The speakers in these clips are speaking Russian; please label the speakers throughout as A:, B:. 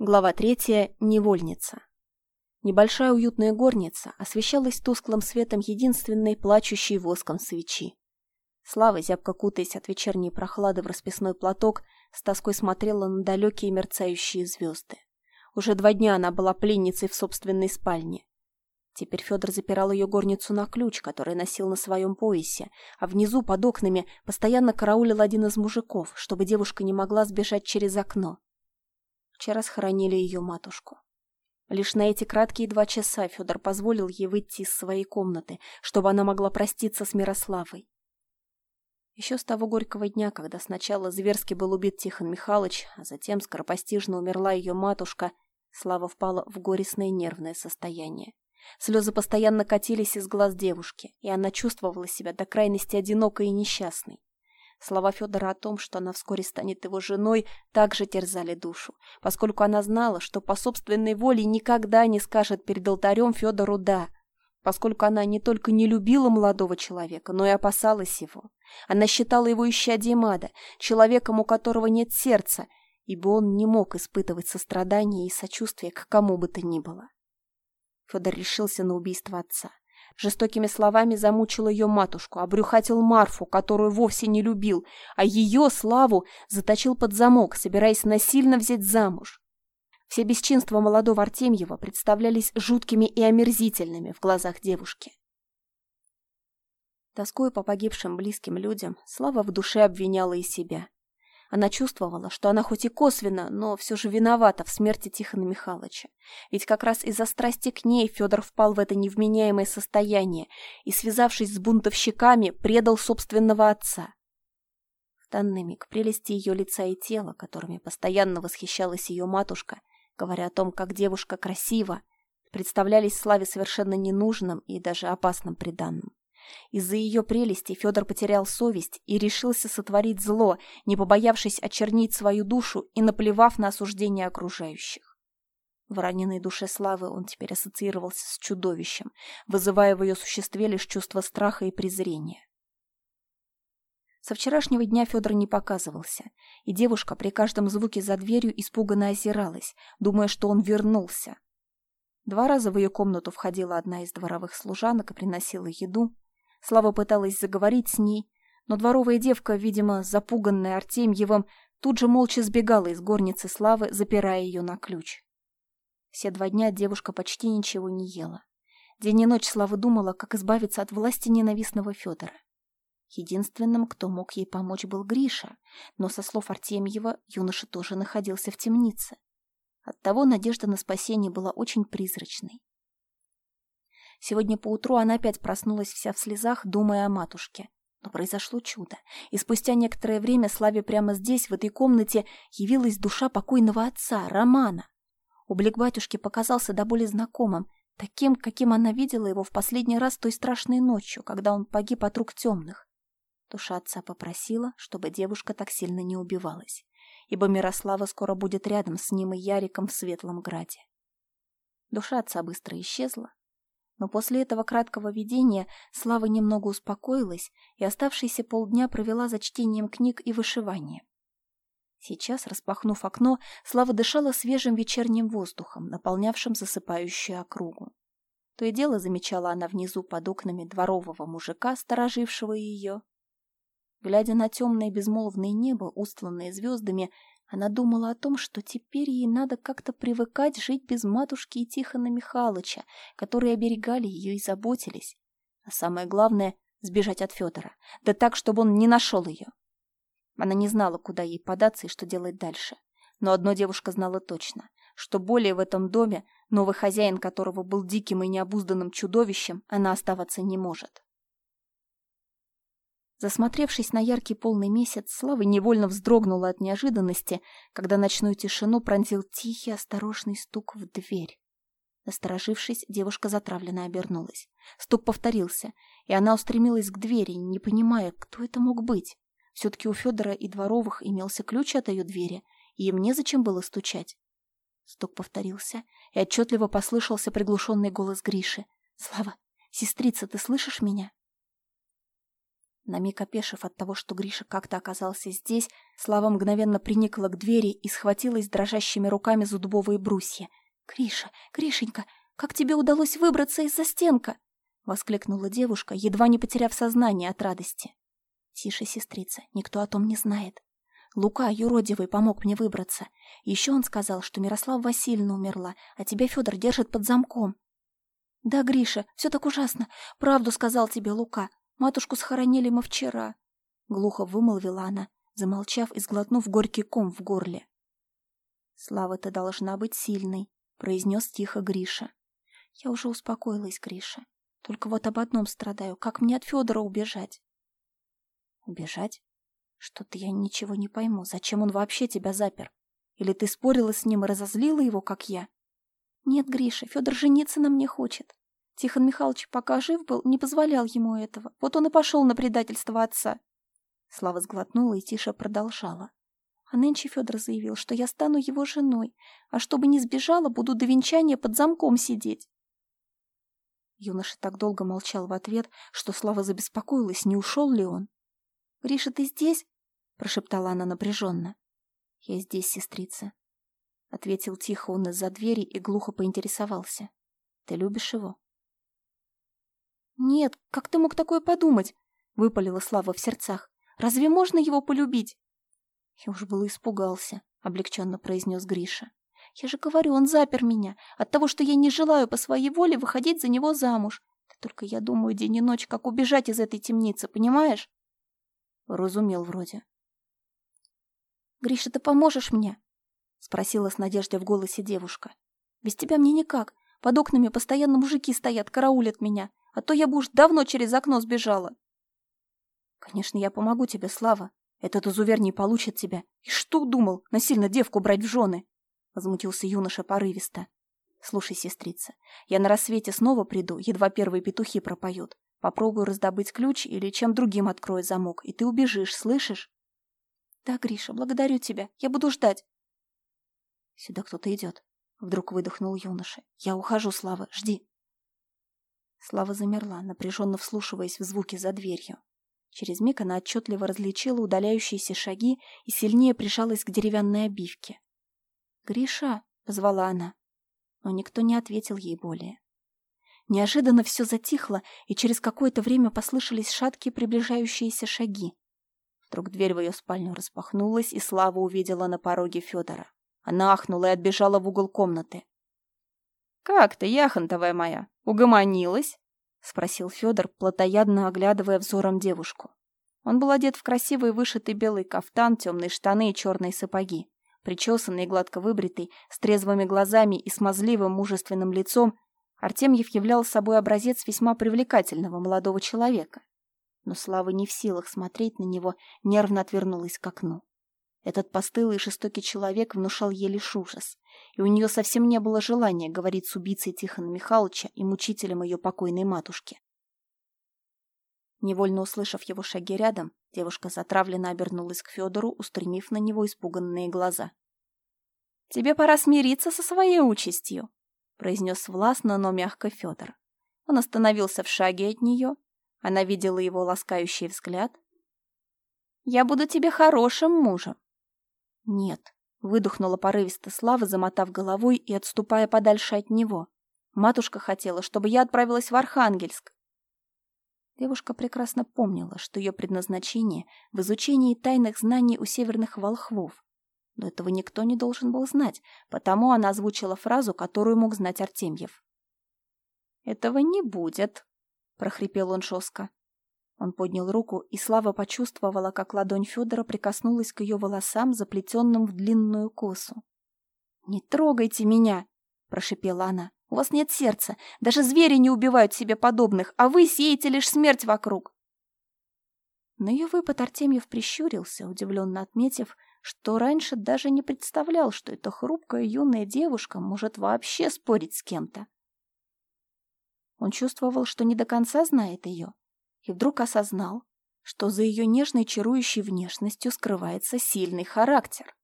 A: Глава третья. Невольница. Небольшая уютная горница освещалась тусклым светом единственной плачущей воском свечи. Слава, зябко кутаясь от вечерней прохлады в расписной платок, с тоской смотрела на далекие мерцающие звезды. Уже два дня она была пленницей в собственной спальне. Теперь Федор запирал ее горницу на ключ, который носил на своем поясе, а внизу, под окнами, постоянно караулил один из мужиков, чтобы девушка не могла сбежать через окно. Вчера схоронили ее матушку. Лишь на эти краткие два часа Федор позволил ей выйти из своей комнаты, чтобы она могла проститься с Мирославой. Еще с того горького дня, когда сначала зверски был убит Тихон Михайлович, а затем скоропостижно умерла ее матушка, Слава впала в горестное нервное состояние. Слезы постоянно катились из глаз девушки, и она чувствовала себя до крайности одинокой и несчастной. Слова Федора о том, что она вскоре станет его женой, также терзали душу, поскольку она знала, что по собственной воле никогда не скажет перед алтарем Федору «да», поскольку она не только не любила молодого человека, но и опасалась его. Она считала его исчадием ада, человеком, у которого нет сердца, ибо он не мог испытывать сострадания и сочувствия к кому бы то ни было. Федор решился на убийство отца. Жестокими словами замучил ее матушку, обрюхатил Марфу, которую вовсе не любил, а ее, Славу, заточил под замок, собираясь насильно взять замуж. Все бесчинства молодого Артемьева представлялись жуткими и омерзительными в глазах девушки. Тоскуя по погибшим близким людям, Слава в душе обвиняла и себя. Она чувствовала, что она хоть и косвенно, но все же виновата в смерти Тихона Михайловича. Ведь как раз из-за страсти к ней Федор впал в это невменяемое состояние и, связавшись с бунтовщиками, предал собственного отца. В данный миг прелести ее лица и тела, которыми постоянно восхищалась ее матушка, говоря о том, как девушка красива, представлялись Славе совершенно ненужным и даже опасным приданным. Из-за ее прелести Федор потерял совесть и решился сотворить зло, не побоявшись очернить свою душу и наплевав на осуждение окружающих. В раненой душе Славы он теперь ассоциировался с чудовищем, вызывая в ее существе лишь чувство страха и презрения. Со вчерашнего дня Федор не показывался, и девушка при каждом звуке за дверью испуганно озиралась, думая, что он вернулся. Два раза в ее комнату входила одна из дворовых служанок и приносила еду, Слава пыталась заговорить с ней, но дворовая девка, видимо, запуганная Артемьевым, тут же молча сбегала из горницы Славы, запирая ее на ключ. Все два дня девушка почти ничего не ела. День и ночь Слава думала, как избавиться от власти ненавистного Федора. Единственным, кто мог ей помочь, был Гриша, но, со слов Артемьева, юноша тоже находился в темнице. Оттого надежда на спасение была очень призрачной. Сегодня поутру она опять проснулась вся в слезах, думая о матушке. Но произошло чудо, и спустя некоторое время Славе прямо здесь, в этой комнате, явилась душа покойного отца, Романа. Облик батюшки показался до боли знакомым, таким, каким она видела его в последний раз той страшной ночью, когда он погиб от рук темных. Душа отца попросила, чтобы девушка так сильно не убивалась, ибо Мирослава скоро будет рядом с ним и Яриком в Светлом Граде. Душа отца быстро исчезла, но после этого краткого видения Слава немного успокоилась и оставшиеся полдня провела за чтением книг и вышиванием. Сейчас, распахнув окно, Слава дышала свежим вечерним воздухом, наполнявшим засыпающую округу. То и дело замечала она внизу под окнами дворового мужика, сторожившего ее. Глядя на темное безмолвное небо, устланное звездами, она думала о том, что теперь ей надо как-то привыкать жить без матушки и Тихона Михайловича, которые оберегали ее и заботились. А самое главное — сбежать от Федора, да так, чтобы он не нашел ее. Она не знала, куда ей податься и что делать дальше. Но одно девушка знала точно, что более в этом доме, новый хозяин которого был диким и необузданным чудовищем, она оставаться не может. Засмотревшись на яркий полный месяц, Слава невольно вздрогнула от неожиданности, когда ночную тишину пронзил тихий осторожный стук в дверь. Насторожившись, девушка затравленно обернулась. Стук повторился, и она устремилась к двери, не понимая, кто это мог быть. Все-таки у Федора и Дворовых имелся ключ от ее двери, и им незачем было стучать. Стук повторился, и отчетливо послышался приглушенный голос Гриши. «Слава, сестрица, ты слышишь меня?» На миг опешив от того, что Гриша как-то оказался здесь, Слава мгновенно приникла к двери и схватилась дрожащими руками за дубовые брусья. «Гриша, Гришенька, как тебе удалось выбраться из-за стенка?» — воскликнула девушка, едва не потеряв сознание от радости. «Тише, сестрица, никто о том не знает. Лука, юродивый, помог мне выбраться. Еще он сказал, что Мирослава Васильевна умерла, а тебя Федор держит под замком». «Да, Гриша, все так ужасно. Правду сказал тебе Лука. Матушку схоронили мы вчера. Глухо вымолвила она, замолчав и сглотнув горький ком в горле. Слава, ты должна быть сильной, произнес тихо Гриша. Я уже успокоилась, Гриша. Только вот об одном страдаю. Как мне от Федора убежать? Убежать? Что-то я ничего не пойму. Зачем он вообще тебя запер? Или ты спорила с ним и разозлила его, как я? Нет, Гриша, Федор жениться на мне хочет. Тихон Михайлович, пока жив был, не позволял ему этого. Вот он и пошел на предательство отца. Слава сглотнула и тише продолжала. А нынче Федор заявил, что я стану его женой, а чтобы не сбежала, буду до венчания под замком сидеть. Юноша так долго молчал в ответ, что Слава забеспокоилась, не ушел ли он. — Гриша, ты здесь? — прошептала она напряженно. — Я здесь, сестрица. — ответил тихо он из-за двери и глухо поинтересовался. — Ты любишь его? «Нет, как ты мог такое подумать?» — выпалила Слава в сердцах. «Разве можно его полюбить?» «Я уж было испугался», — облегченно произнес Гриша. «Я же говорю, он запер меня от того, что я не желаю по своей воле выходить за него замуж. Да только я думаю день и ночь, как убежать из этой темницы, понимаешь?» Разумел вроде. «Гриша, ты поможешь мне?» — спросила с надеждой в голосе девушка. «Без тебя мне никак. Под окнами постоянно мужики стоят, караулят меня а то я бы уж давно через окно сбежала. Конечно, я помогу тебе, Слава. Этот изувер не получит тебя. И что думал, насильно девку брать в жены? Возмутился юноша порывисто. Слушай, сестрица, я на рассвете снова приду, едва первые петухи пропоют. Попробую раздобыть ключ или чем другим открою замок, и ты убежишь, слышишь? Да, Гриша, благодарю тебя. Я буду ждать. Сюда кто-то идет. Вдруг выдохнул юноша. Я ухожу, Слава, жди. Слава замерла, напряженно вслушиваясь в звуки за дверью. Через миг она отчетливо различила удаляющиеся шаги и сильнее прижалась к деревянной обивке. «Гриша!» — позвала она, но никто не ответил ей более. Неожиданно все затихло, и через какое-то время послышались шаткие приближающиеся шаги. Вдруг дверь в ее спальню распахнулась, и Слава увидела на пороге Федора. Она ахнула и отбежала в угол комнаты. «Как ты, яхонтовая моя, угомонилась?» — спросил Федор, плотоядно оглядывая взором девушку. Он был одет в красивый вышитый белый кафтан, темные штаны и черные сапоги. Причесанный и гладко выбритый, с трезвыми глазами и смазливым мужественным лицом, Артемьев являл собой образец весьма привлекательного молодого человека. Но Слава не в силах смотреть на него, нервно отвернулась к окну. Этот постылый и жестокий человек внушал ей лишь ужас, и у нее совсем не было желания говорить с убийцей Тихона Михайловича и мучителем ее покойной матушки. Невольно услышав его шаги рядом, девушка затравленно обернулась к Федору, устремив на него испуганные глаза. «Тебе пора смириться со своей участью», — произнес властно, но мягко Федор. Он остановился в шаге от нее. Она видела его ласкающий взгляд. «Я буду тебе хорошим мужем, «Нет», — выдохнула порывисто Слава, замотав головой и отступая подальше от него. «Матушка хотела, чтобы я отправилась в Архангельск». Девушка прекрасно помнила, что ее предназначение в изучении тайных знаний у северных волхвов. Но этого никто не должен был знать, потому она озвучила фразу, которую мог знать Артемьев. «Этого не будет», — прохрипел он жестко. Он поднял руку, и Слава почувствовала, как ладонь Федора прикоснулась к ее волосам, заплетенным в длинную косу. «Не трогайте меня!» — прошипела она. «У вас нет сердца. Даже звери не убивают себе подобных, а вы сеете лишь смерть вокруг!» На ее выпад Артемьев прищурился, удивленно отметив, что раньше даже не представлял, что эта хрупкая юная девушка может вообще спорить с кем-то. Он чувствовал, что не до конца знает ее, и вдруг осознал, что за ее нежной чарующей внешностью скрывается сильный характер.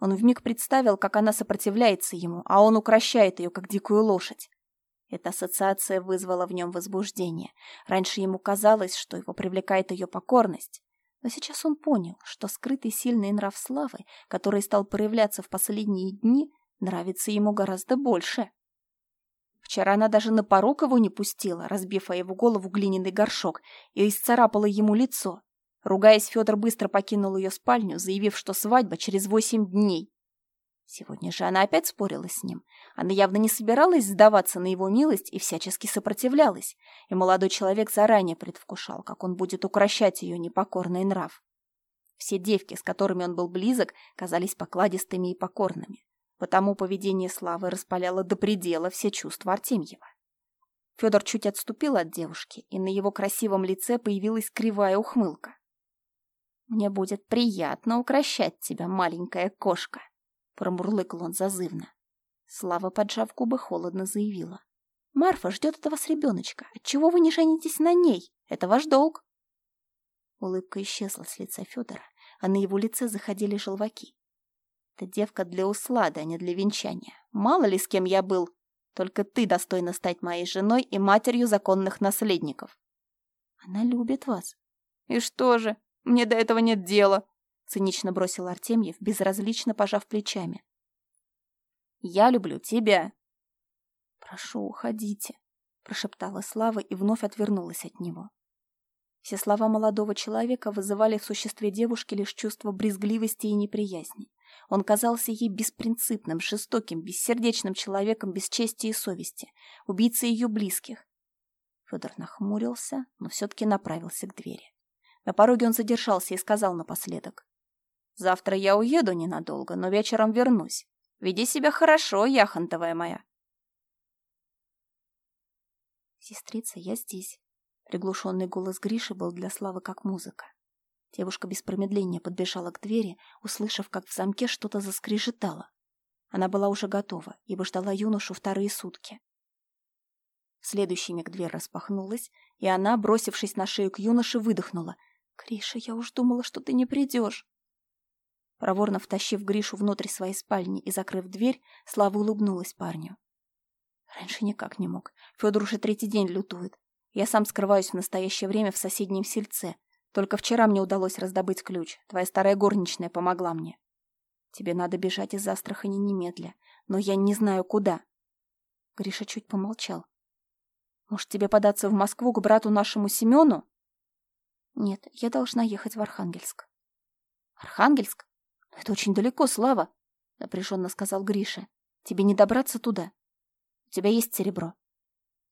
A: Он вмиг представил, как она сопротивляется ему, а он укращает ее, как дикую лошадь. Эта ассоциация вызвала в нем возбуждение. Раньше ему казалось, что его привлекает ее покорность. Но сейчас он понял, что скрытый сильный нрав славы, который стал проявляться в последние дни, нравится ему гораздо больше. Вчера она даже на порог его не пустила, разбив о его голову глиняный горшок, и исцарапала ему лицо. Ругаясь, Федор быстро покинул ее спальню, заявив, что свадьба через восемь дней. Сегодня же она опять спорила с ним. Она явно не собиралась сдаваться на его милость и всячески сопротивлялась, и молодой человек заранее предвкушал, как он будет укращать ее непокорный нрав. Все девки, с которыми он был близок, казались покладистыми и покорными. Потому поведение Славы распаляло до предела все чувства Артемьева. Федор чуть отступил от девушки, и на его красивом лице появилась кривая ухмылка. «Мне будет приятно укращать тебя, маленькая кошка», — промурлыкал он зазывно. Слава, поджав губы, холодно заявила. «Марфа ждет от вас ребеночка. Отчего вы не женитесь на ней? Это ваш долг». Улыбка исчезла с лица Федора, а на его лице заходили желваки. Эта девка для услада, а не для венчания. Мало ли с кем я был. Только ты достойна стать моей женой и матерью законных наследников. Она любит вас. И что же? Мне до этого нет дела. Цинично бросил Артемьев, безразлично пожав плечами. Я люблю тебя. Прошу, уходите, прошептала Слава и вновь отвернулась от него. Все слова молодого человека вызывали в существе девушки лишь чувство брезгливости и неприязни. Он казался ей беспринципным, жестоким, бессердечным человеком без чести и совести, убийцей ее близких. Федор нахмурился, но все-таки направился к двери. На пороге он задержался и сказал напоследок. «Завтра я уеду ненадолго, но вечером вернусь. Веди себя хорошо, яхонтовая моя». «Сестрица, я здесь». Приглушенный голос Гриши был для Славы как музыка. Девушка без промедления подбежала к двери, услышав, как в замке что-то заскрежетало. Она была уже готова, ибо ждала юношу вторые сутки. В следующий миг дверь распахнулась, и она, бросившись на шею к юноше, выдохнула. «Гриша, я уж думала, что ты не придешь!» Проворно втащив Гришу внутрь своей спальни и закрыв дверь, Слава улыбнулась парню. Раньше никак не мог. Федор уже третий день лютует. Я сам скрываюсь в настоящее время в соседнем сельце, только вчера мне удалось раздобыть ключ. Твоя старая горничная помогла мне. Тебе надо бежать из Астрахани немедля. Но я не знаю, куда. Гриша чуть помолчал. Может, тебе податься в Москву к брату нашему Семену? Нет, я должна ехать в Архангельск. Архангельск? Это очень далеко, Слава, напряженно сказал Гриша. Тебе не добраться туда. У тебя есть серебро?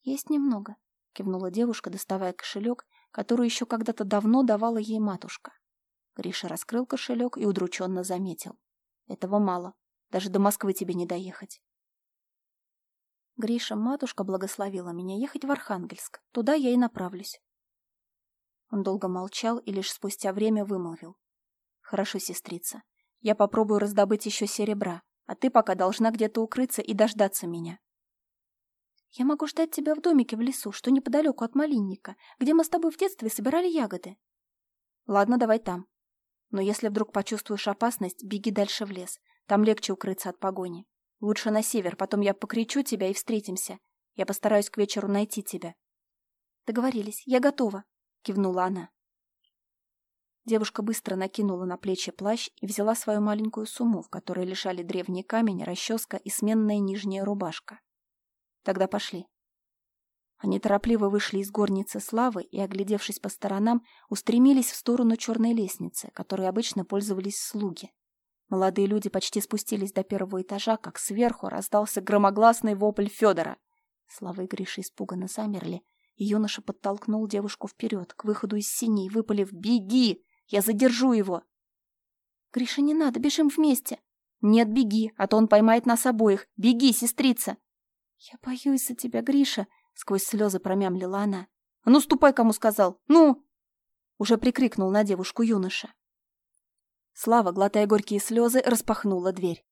A: Есть немного, кивнула девушка, доставая кошелек которую еще когда-то давно давала ей матушка. Гриша раскрыл кошелек и удрученно заметил. Этого мало. Даже до Москвы тебе не доехать. Гриша, матушка благословила меня ехать в Архангельск. Туда я и направлюсь. Он долго молчал и лишь спустя время вымолвил. Хорошо, сестрица. Я попробую раздобыть еще серебра, а ты пока должна где-то укрыться и дождаться меня. Я могу ждать тебя в домике в лесу, что неподалеку от малинника, где мы с тобой в детстве собирали ягоды. Ладно, давай там. Но если вдруг почувствуешь опасность, беги дальше в лес. Там легче укрыться от погони. Лучше на север, потом я покричу тебя и встретимся. Я постараюсь к вечеру найти тебя. Договорились, я готова, кивнула она. Девушка быстро накинула на плечи плащ и взяла свою маленькую сумму, в которой лежали древний камень, расческа и сменная нижняя рубашка. Тогда пошли. Они торопливо вышли из горницы Славы и, оглядевшись по сторонам, устремились в сторону черной лестницы, которой обычно пользовались слуги. Молодые люди почти спустились до первого этажа, как сверху раздался громогласный вопль Федора. Слава и Гриша испуганно замерли, и юноша подтолкнул девушку вперед, к выходу из синей, выпалив «Беги! Я задержу его!» «Гриша, не надо, бежим вместе!» «Нет, беги, а то он поймает нас обоих! Беги, сестрица!» «Я боюсь за тебя, Гриша!» — сквозь слезы промямлила она. «А ну, ступай, кому сказал! Ну!» Уже прикрикнул на девушку юноша. Слава, глотая горькие слезы, распахнула дверь.